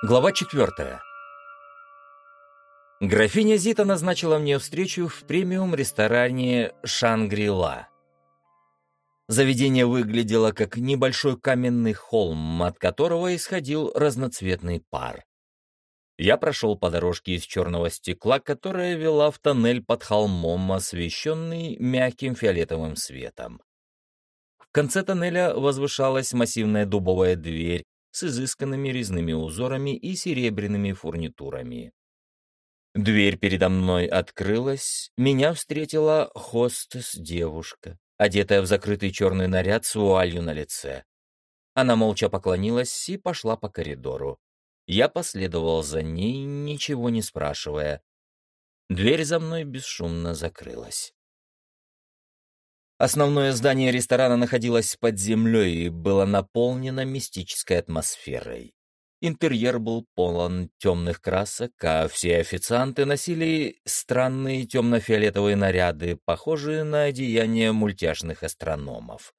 Глава четвертая. Графиня Зита назначила мне встречу в премиум-ресторане «Шангри-Ла». Заведение выглядело как небольшой каменный холм, от которого исходил разноцветный пар. Я прошел по дорожке из черного стекла, которая вела в тоннель под холмом, освещенный мягким фиолетовым светом. В конце тоннеля возвышалась массивная дубовая дверь, с изысканными резными узорами и серебряными фурнитурами. Дверь передо мной открылась, меня встретила хостес-девушка, одетая в закрытый черный наряд с вуалью на лице. Она молча поклонилась и пошла по коридору. Я последовал за ней, ничего не спрашивая. Дверь за мной бесшумно закрылась. Основное здание ресторана находилось под землей и было наполнено мистической атмосферой. Интерьер был полон темных красок, а все официанты носили странные темно-фиолетовые наряды, похожие на одеяния мультяшных астрономов.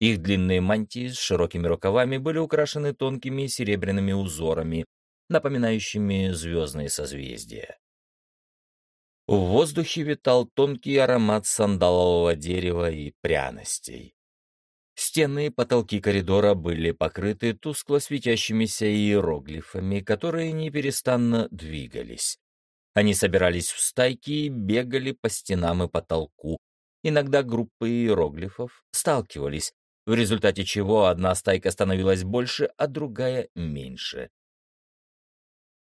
Их длинные мантии с широкими рукавами были украшены тонкими серебряными узорами, напоминающими звездные созвездия. В воздухе витал тонкий аромат сандалового дерева и пряностей. Стены и потолки коридора были покрыты тускло светящимися иероглифами, которые неперестанно двигались. Они собирались в стайки и бегали по стенам и потолку. Иногда группы иероглифов сталкивались, в результате чего одна стайка становилась больше, а другая — меньше.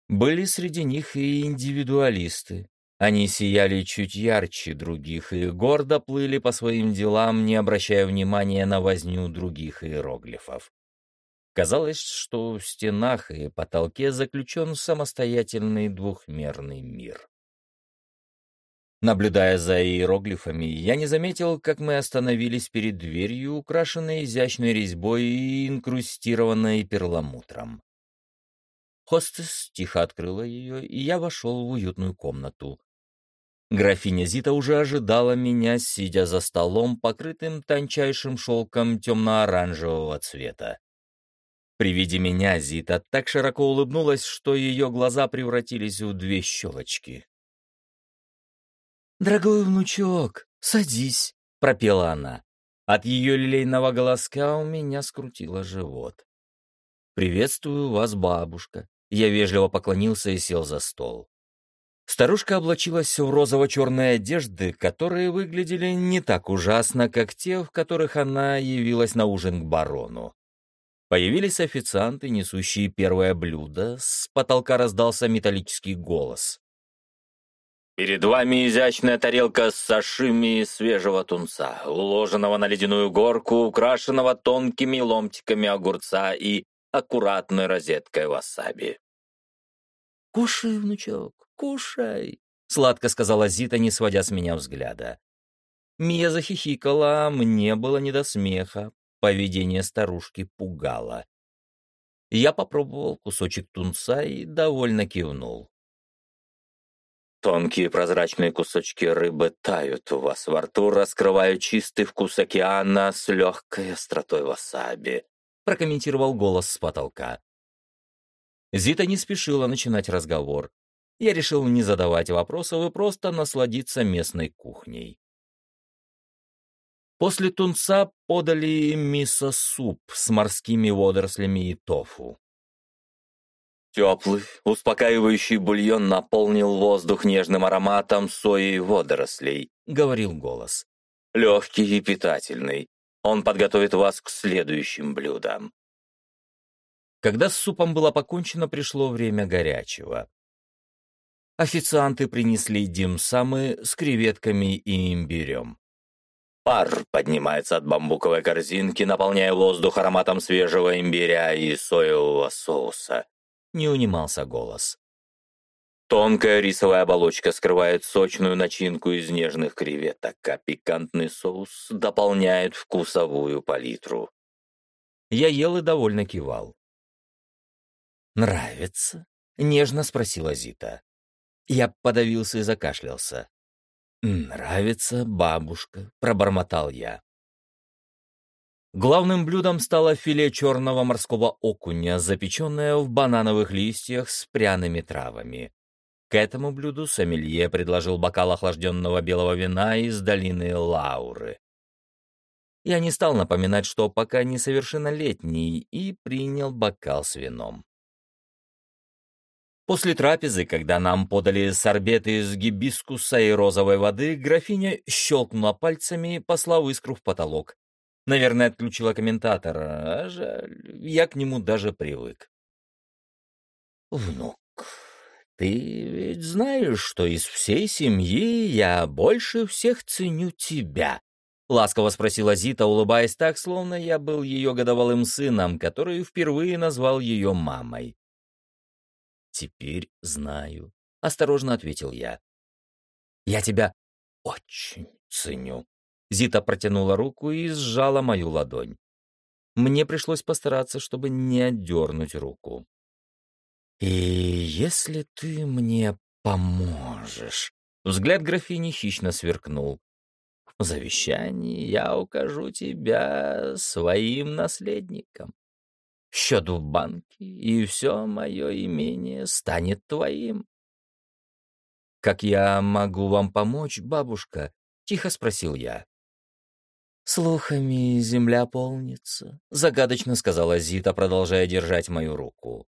Были среди них и индивидуалисты, они сияли чуть ярче других и гордо плыли по своим делам, не обращая внимания на возню других иероглифов. Казалось, что в стенах и потолке заключен самостоятельный двухмерный мир. Наблюдая за иероглифами, я не заметил, как мы остановились перед дверью, украшенной изящной резьбой и инкрустированной перламутром. Хостес тихо открыла ее, и я вошел в уютную комнату. Графиня Зита уже ожидала меня, сидя за столом, покрытым тончайшим шелком темно-оранжевого цвета. При виде меня Зита так широко улыбнулась, что ее глаза превратились в две щелочки. «Дорогой внучок, садись», — пропела она. От ее лилейного голоска у меня скрутило живот. «Приветствую вас, бабушка». Я вежливо поклонился и сел за стол. Старушка облачилась в розово-черные одежды, которые выглядели не так ужасно, как те, в которых она явилась на ужин к барону. Появились официанты, несущие первое блюдо, с потолка раздался металлический голос. «Перед вами изящная тарелка с сашими свежего тунца, уложенного на ледяную горку, украшенного тонкими ломтиками огурца и аккуратной розеткой васаби». «Кушай, внучок, кушай!» — сладко сказала Зита, не сводя с меня взгляда. Мия захихикала, мне было не до смеха. Поведение старушки пугало. Я попробовал кусочек тунца и довольно кивнул. Тонкие прозрачные кусочки рыбы тают у вас во рту, раскрывая чистый вкус океана с легкой остротой васаби, прокомментировал голос с потолка. Зита не спешила начинать разговор я решил не задавать вопросов и просто насладиться местной кухней. После тунца подали мисо-суп с морскими водорослями и тофу. Теплый, успокаивающий бульон наполнил воздух нежным ароматом сои и водорослей, — говорил голос. Легкий и питательный. Он подготовит вас к следующим блюдам. Когда с супом было покончено, пришло время горячего. Официанты принесли димсамы с креветками и имбирем. Пар поднимается от бамбуковой корзинки, наполняя воздух ароматом свежего имбиря и соевого соуса. Не унимался голос. Тонкая рисовая оболочка скрывает сочную начинку из нежных креветок, а пикантный соус дополняет вкусовую палитру. Я ел и довольно кивал. «Нравится?» — нежно спросила Зита. Я подавился и закашлялся. «Нравится, бабушка», — пробормотал я. Главным блюдом стало филе черного морского окуня, запеченное в банановых листьях с пряными травами. К этому блюду сомелье предложил бокал охлажденного белого вина из долины Лауры. Я не стал напоминать, что пока несовершеннолетний, и принял бокал с вином. После трапезы, когда нам подали сорбеты из гибискуса и розовой воды, графиня щелкнула пальцами, послав искру в потолок. Наверное, отключила комментатора, а жаль, я к нему даже привык. «Внук, ты ведь знаешь, что из всей семьи я больше всех ценю тебя?» — ласково спросила Зита, улыбаясь так, словно я был ее годовалым сыном, который впервые назвал ее мамой. «Теперь знаю», — осторожно ответил я. «Я тебя очень ценю», Зита протянула руку и сжала мою ладонь. Мне пришлось постараться, чтобы не отдернуть руку. «И если ты мне поможешь...» Взгляд графини хищно сверкнул. «В завещании я укажу тебя своим наследником. Счет в банке, и все мое имение станет твоим». «Как я могу вам помочь, бабушка?» — тихо спросил я. «Слухами земля полнится», — загадочно сказала Зита, продолжая держать мою руку.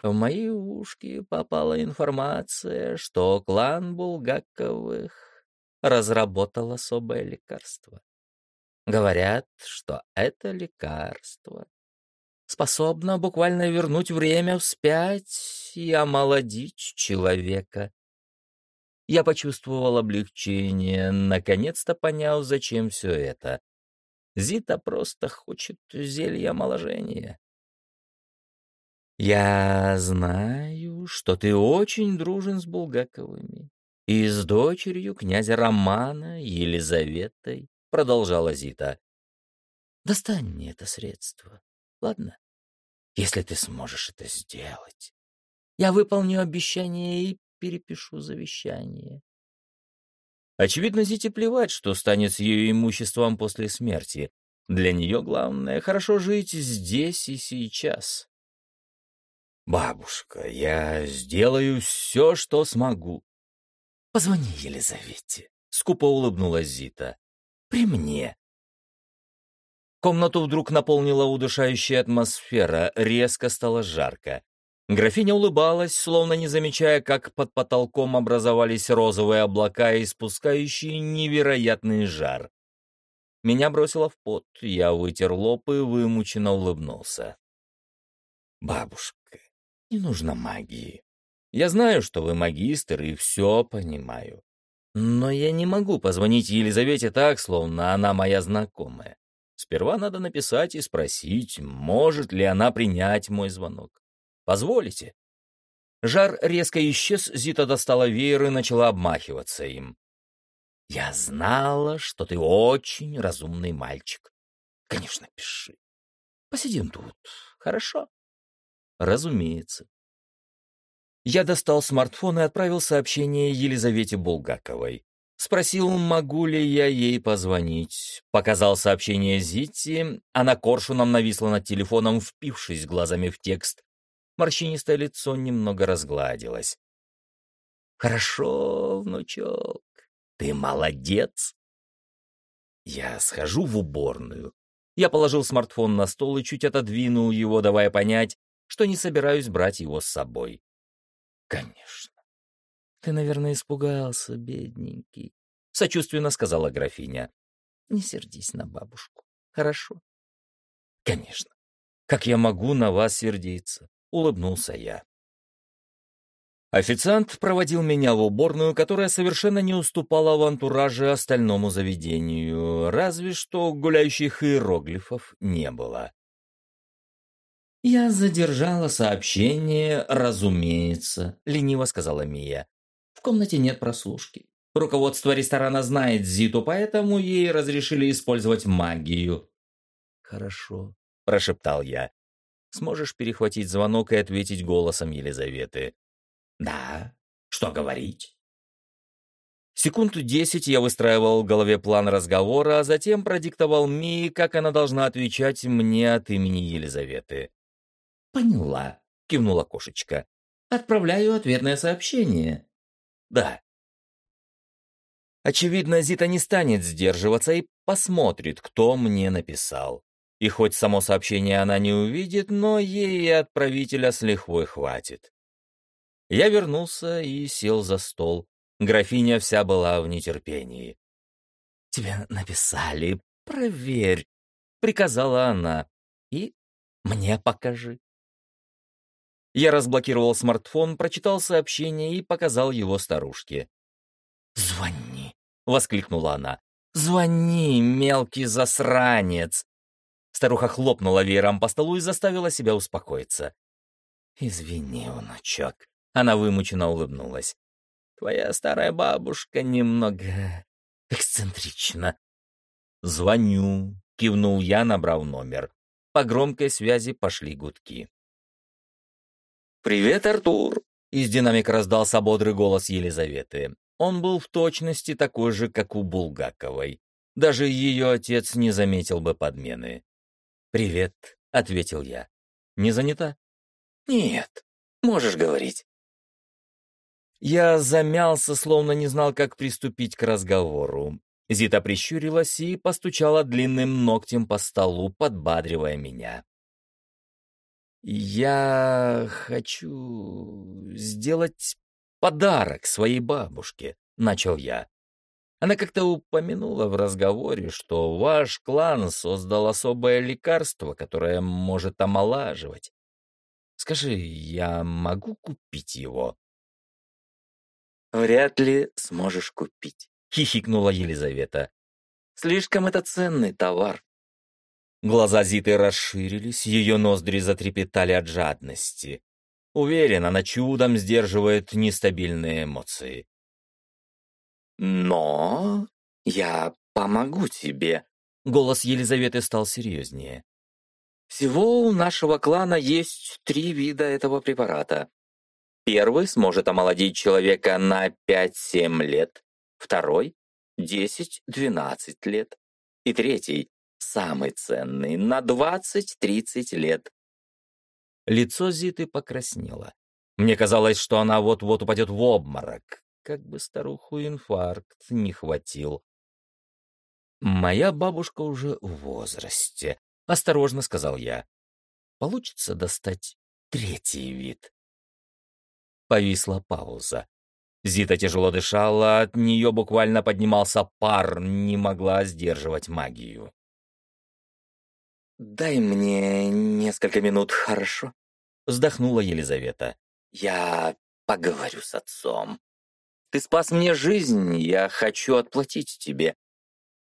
В мои ушки попала информация, что клан Булгаковых разработал особое лекарство. Говорят, что это лекарство способно буквально вернуть время вспять и омолодить человека. Я почувствовал облегчение, наконец-то понял, зачем все это. Зита просто хочет зелья омоложения. «Я знаю, что ты очень дружен с Булгаковыми и с дочерью князя Романа Елизаветой», — продолжала Зита. «Достань мне это средство, ладно? Если ты сможешь это сделать. Я выполню обещание и перепишу завещание. Очевидно, Зите плевать, что станет с ее имуществом после смерти. Для нее главное — хорошо жить здесь и сейчас. «Бабушка, я сделаю все, что смогу». «Позвони Елизавете», — скупо улыбнулась Зита. «При мне». Комнату вдруг наполнила удушающая атмосфера, резко стало жарко. Графиня улыбалась, словно не замечая, как под потолком образовались розовые облака, испускающие невероятный жар. Меня бросило в пот, я вытер лоб и вымученно улыбнулся. «Бабушка, не нужно магии. Я знаю, что вы магистр, и все понимаю. Но я не могу позвонить Елизавете так, словно она моя знакомая. Сперва надо написать и спросить, может ли она принять мой звонок. Позволите?» Жар резко исчез, Зита достала веер и начала обмахиваться им. «Я знала, что ты очень разумный мальчик. Конечно, пиши. Посидим тут, хорошо?» «Разумеется». Я достал смартфон и отправил сообщение Елизавете Булгаковой. Спросил, могу ли я ей позвонить. Показал сообщение Зите, она коршуном нависла над телефоном, впившись глазами в текст, Морщинистое лицо немного разгладилось. «Хорошо, внучок, ты молодец!» «Я схожу в уборную». Я положил смартфон на стол и чуть отодвинул его, давая понять, что не собираюсь брать его с собой. «Конечно. Ты, наверное, испугался, бедненький», — сочувственно сказала графиня. «Не сердись на бабушку, хорошо?» «Конечно. Как я могу на вас сердиться? — улыбнулся я. Официант проводил меня в уборную, которая совершенно не уступала в антураже остальному заведению, разве что гуляющих иероглифов не было. «Я задержала сообщение, разумеется», — лениво сказала Мия. «В комнате нет прослушки. Руководство ресторана знает Зиту, поэтому ей разрешили использовать магию». «Хорошо», — прошептал я сможешь перехватить звонок и ответить голосом Елизаветы. «Да, что говорить?» Секунд десять я выстраивал в голове план разговора, а затем продиктовал Мии, как она должна отвечать мне от имени Елизаветы. «Поняла», — кивнула кошечка. «Отправляю ответное сообщение». «Да». Очевидно, Зита не станет сдерживаться и посмотрит, кто мне написал. И хоть само сообщение она не увидит, но ей и отправителя с лихвой хватит. Я вернулся и сел за стол. Графиня вся была в нетерпении. «Тебе написали, проверь», — приказала она. «И мне покажи». Я разблокировал смартфон, прочитал сообщение и показал его старушке. «Звони!» — воскликнула она. «Звони, мелкий засранец!» Старуха хлопнула веером по столу и заставила себя успокоиться. «Извини, внучок», — она вымученно улыбнулась. «Твоя старая бабушка немного эксцентрична». «Звоню», — кивнул я, набрав номер. По громкой связи пошли гудки. «Привет, Артур!» — из динамика раздался бодрый голос Елизаветы. Он был в точности такой же, как у Булгаковой. Даже ее отец не заметил бы подмены. «Привет», — ответил я. «Не занята?» «Нет, можешь говорить». Я замялся, словно не знал, как приступить к разговору. Зита прищурилась и постучала длинным ногтем по столу, подбадривая меня. «Я хочу сделать подарок своей бабушке», — начал я. Она как-то упомянула в разговоре, что ваш клан создал особое лекарство, которое может омолаживать. Скажи, я могу купить его? Вряд ли сможешь купить, хихикнула Елизавета. Слишком это ценный товар. Глаза Зиты расширились, ее ноздри затрепетали от жадности. Уверен, она чудом сдерживает нестабильные эмоции. Но я помогу тебе. Голос Елизаветы стал серьезнее. Всего у нашего клана есть три вида этого препарата. Первый сможет омолодить человека на 5-7 лет, второй — 10-12 лет, и третий, самый ценный, на 20-30 лет. Лицо Зиты покраснело. Мне казалось, что она вот-вот упадет в обморок как бы старуху инфаркт не хватил. «Моя бабушка уже в возрасте», — осторожно сказал я. «Получится достать третий вид». Повисла пауза. Зита тяжело дышала, от нее буквально поднимался пар, не могла сдерживать магию. «Дай мне несколько минут, хорошо?» — вздохнула Елизавета. «Я поговорю с отцом». Ты спас мне жизнь, я хочу отплатить тебе.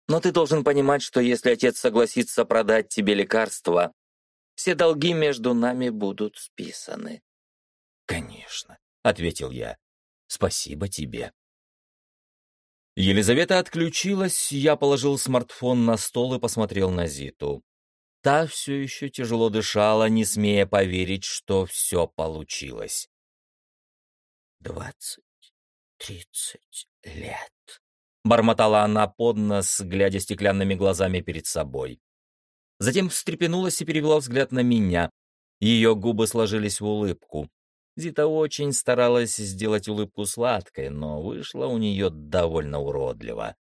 Но ты должен понимать, что если отец согласится продать тебе лекарства, все долги между нами будут списаны». «Конечно», — ответил я. «Спасибо тебе». Елизавета отключилась, я положил смартфон на стол и посмотрел на Зиту. Та все еще тяжело дышала, не смея поверить, что все получилось. «Двадцать тридцать лет», — бормотала она под нос, глядя стеклянными глазами перед собой. Затем встрепенулась и перевела взгляд на меня. Ее губы сложились в улыбку. Зита очень старалась сделать улыбку сладкой, но вышло у нее довольно уродливо.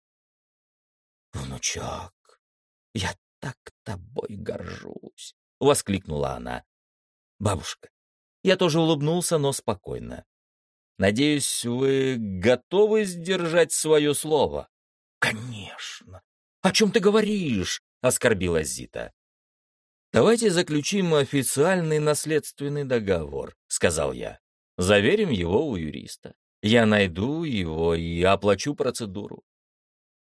«Внучок, я так тобой горжусь!» — воскликнула она. «Бабушка». Я тоже улыбнулся, но спокойно. Надеюсь, вы готовы сдержать свое слово?» «Конечно! О чем ты говоришь?» — оскорбилась Зита. «Давайте заключим официальный наследственный договор», — сказал я. «Заверим его у юриста. Я найду его и оплачу процедуру.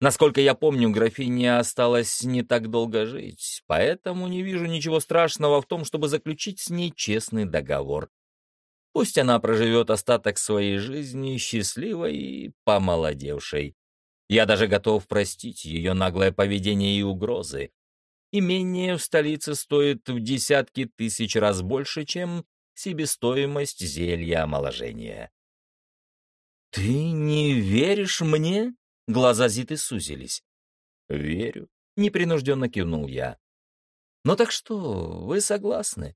Насколько я помню, графине осталось не так долго жить, поэтому не вижу ничего страшного в том, чтобы заключить с ней честный договор. Пусть она проживет остаток своей жизни счастливой и помолодевшей. Я даже готов простить ее наглое поведение и угрозы. Имение в столице стоит в десятки тысяч раз больше, чем себестоимость зелья омоложения. «Ты не веришь мне?» Глаза Зиты сузились. «Верю», — непринужденно кивнул я. «Ну так что, вы согласны?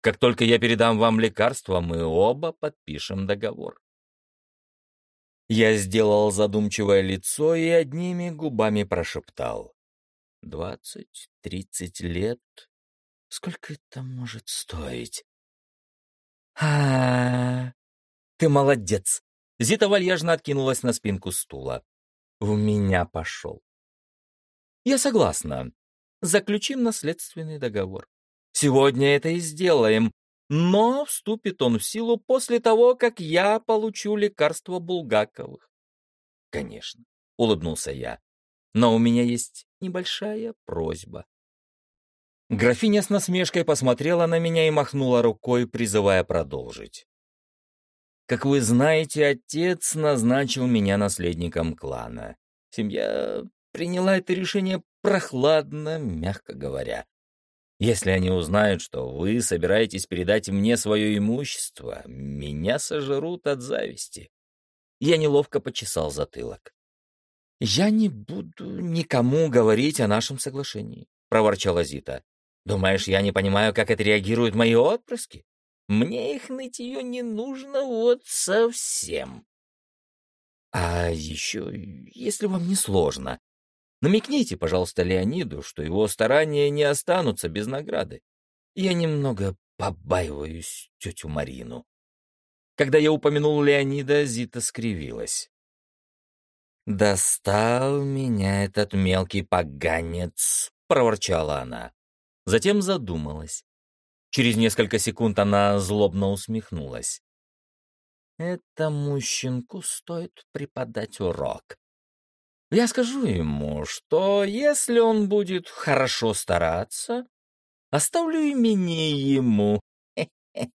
Как только я передам вам лекарство, мы оба подпишем договор». Я сделал задумчивое лицо и одними губами прошептал. «Двадцать, тридцать лет? Сколько это может стоить?» а, -а, -а ты молодец!» Зита вальяжно откинулась на спинку стула. «В меня пошел». «Я согласна. Заключим наследственный договор. Сегодня это и сделаем, но вступит он в силу после того, как я получу лекарство Булгаковых». «Конечно», — улыбнулся я, — «но у меня есть небольшая просьба». Графиня с насмешкой посмотрела на меня и махнула рукой, призывая продолжить. Как вы знаете, отец назначил меня наследником клана. Семья приняла это решение прохладно, мягко говоря. Если они узнают, что вы собираетесь передать мне свое имущество, меня сожрут от зависти. Я неловко почесал затылок. «Я не буду никому говорить о нашем соглашении», — проворчала Зита. «Думаешь, я не понимаю, как отреагируют мои отпрыски? Мне их нытье не нужно вот совсем. А еще, если вам не сложно, намекните, пожалуйста, Леониду, что его старания не останутся без награды. Я немного побаиваюсь тетю Марину. Когда я упомянул Леонида, Зита скривилась. «Достал меня этот мелкий поганец», — проворчала она. Затем задумалась. Через несколько секунд она злобно усмехнулась. Этому щенку стоит преподать урок. Я скажу ему, что если он будет хорошо стараться, оставлю имени ему.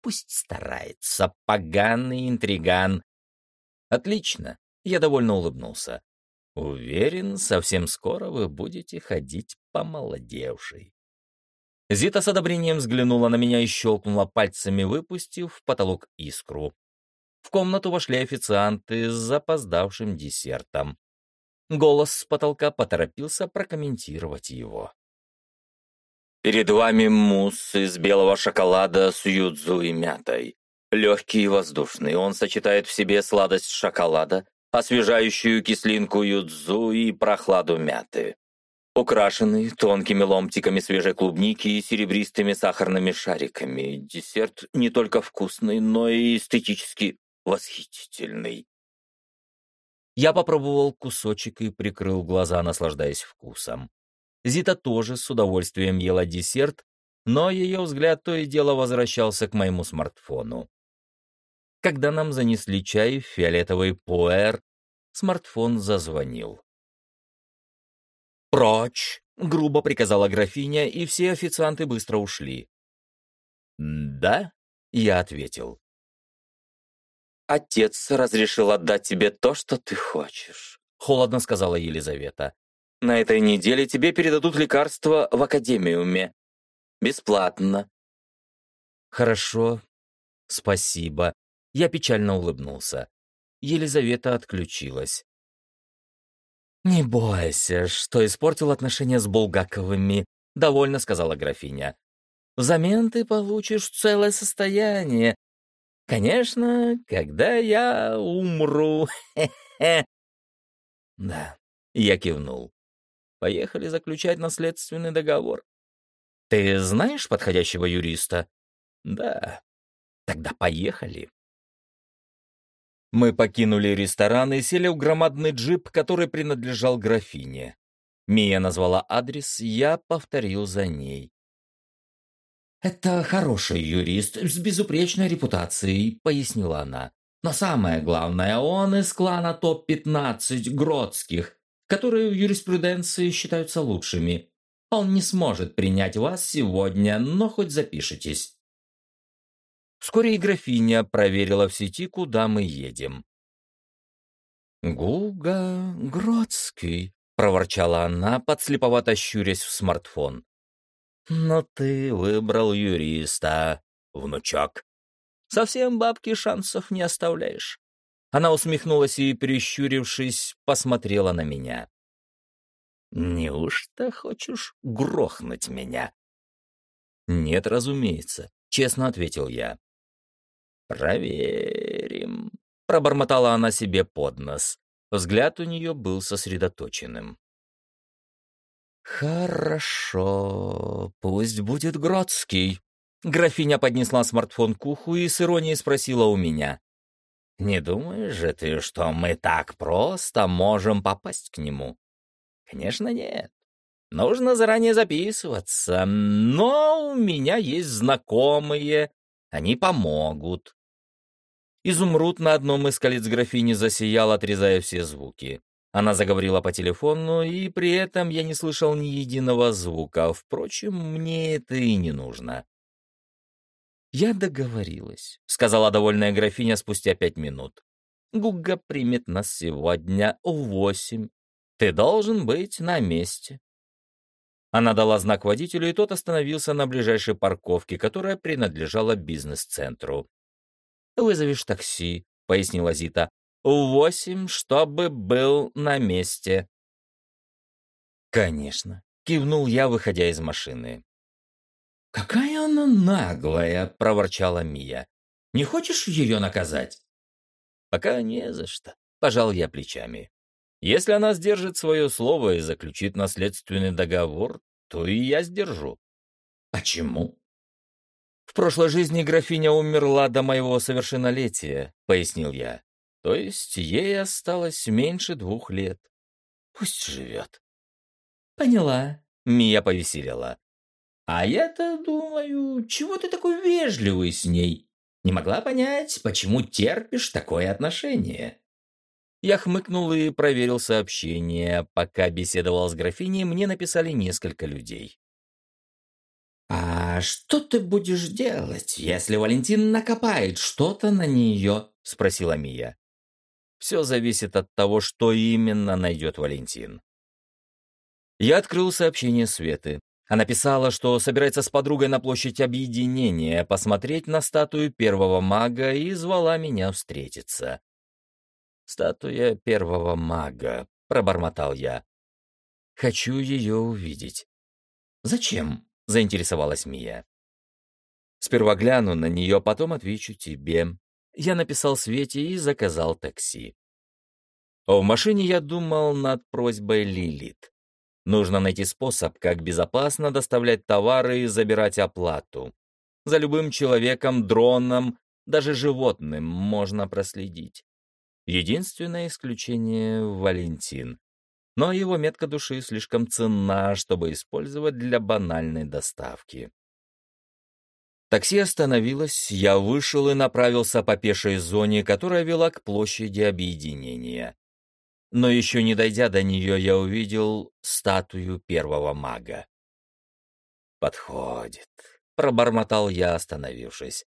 Пусть старается, поганый интриган. Отлично, я довольно улыбнулся. Уверен, совсем скоро вы будете ходить помолодевший. Зита с одобрением взглянула на меня и щелкнула пальцами, выпустив в потолок искру. В комнату вошли официанты с запоздавшим десертом. Голос с потолка поторопился прокомментировать его. «Перед вами мусс из белого шоколада с юдзу и мятой. Легкий и воздушный, он сочетает в себе сладость шоколада, освежающую кислинку юдзу и прохладу мяты украшенный тонкими ломтиками свежей клубники и серебристыми сахарными шариками. Десерт не только вкусный, но и эстетически восхитительный. Я попробовал кусочек и прикрыл глаза, наслаждаясь вкусом. Зита тоже с удовольствием ела десерт, но ее взгляд то и дело возвращался к моему смартфону. Когда нам занесли чай в фиолетовый пуэр, смартфон зазвонил. «Прочь!» — грубо приказала графиня, и все официанты быстро ушли. «Да?» — я ответил. «Отец разрешил отдать тебе то, что ты хочешь», — холодно сказала Елизавета. «На этой неделе тебе передадут лекарства в академиуме. Бесплатно». «Хорошо. Спасибо». Я печально улыбнулся. Елизавета отключилась. «Не бойся, что испортил отношения с Булгаковыми», — довольно сказала графиня. «Взамен ты получишь целое состояние. Конечно, когда я умру. Да, я кивнул. Поехали заключать наследственный договор. Ты знаешь подходящего юриста? Да. Тогда поехали. Мы покинули ресторан и сели в громадный джип, который принадлежал графине. Мия назвала адрес, я повторил за ней. «Это хороший юрист с безупречной репутацией», — пояснила она. «Но самое главное, он из клана топ-15 Гродских, которые в юриспруденции считаются лучшими. Он не сможет принять вас сегодня, но хоть запишитесь. Вскоре и графиня проверила в сети, куда мы едем. «Гуга Гродский», — проворчала она, подслеповато щурясь в смартфон. «Но ты выбрал юриста, внучок». Совсем бабки шансов не оставляешь. Она усмехнулась и, прищурившись, посмотрела на меня. «Неужто хочешь грохнуть меня?» «Нет, разумеется», — честно ответил я. «Проверим», — пробормотала она себе под нос. Взгляд у нее был сосредоточенным. «Хорошо, пусть будет Гродский». Графиня поднесла смартфон к уху и с иронией спросила у меня. «Не думаешь же ты, что мы так просто можем попасть к нему?» «Конечно, нет. Нужно заранее записываться, но у меня есть знакомые, они помогут». Изумруд на одном из колец графини засиял, отрезая все звуки. Она заговорила по телефону, и при этом я не слышал ни единого звука. Впрочем, мне это и не нужно. «Я договорилась», — сказала довольная графиня спустя пять минут. «Гуга примет нас сегодня в восемь. Ты должен быть на месте». Она дала знак водителю, и тот остановился на ближайшей парковке, которая принадлежала бизнес-центру. «Вызовешь такси», — пояснила Зита восемь, чтобы был на месте». «Конечно», — кивнул я, выходя из машины. «Какая она наглая!» — проворчала Мия. «Не хочешь ее наказать?» «Пока не за что», — пожал я плечами. «Если она сдержит свое слово и заключит наследственный договор, то и я сдержу». «Почему?» «В прошлой жизни графиня умерла до моего совершеннолетия», — пояснил я. То есть ей осталось меньше двух лет. Пусть живет. Поняла. Мия повеселела. А я-то думаю, чего ты такой вежливый с ней? Не могла понять, почему терпишь такое отношение. Я хмыкнул и проверил сообщение. Пока беседовал с графиней, мне написали несколько людей. «А что ты будешь делать, если Валентин накопает что-то на нее?» — спросила Мия. Все зависит от того, что именно найдет Валентин. Я открыл сообщение Светы. Она писала, что собирается с подругой на площадь объединения посмотреть на статую первого мага и звала меня встретиться. «Статуя первого мага», — пробормотал я. «Хочу ее увидеть». «Зачем?» — заинтересовалась Мия. «Сперва гляну на нее, потом отвечу тебе я написал Свете и заказал такси. В машине я думал над просьбой Лилит. Нужно найти способ, как безопасно доставлять товары и забирать оплату. За любым человеком, дроном, даже животным можно проследить. Единственное исключение — Валентин. Но его метка души слишком ценна, чтобы использовать для банальной доставки. Такси остановилось, я вышел и направился по пешей зоне, которая вела к площади объединения. Но еще не дойдя до нее, я увидел статую первого мага. «Подходит», — пробормотал я, остановившись.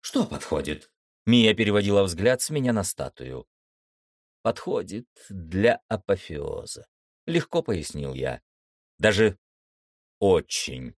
«Что подходит?» — Мия переводила взгляд с меня на статую. «Подходит для апофеоза», — легко пояснил я. «Даже очень».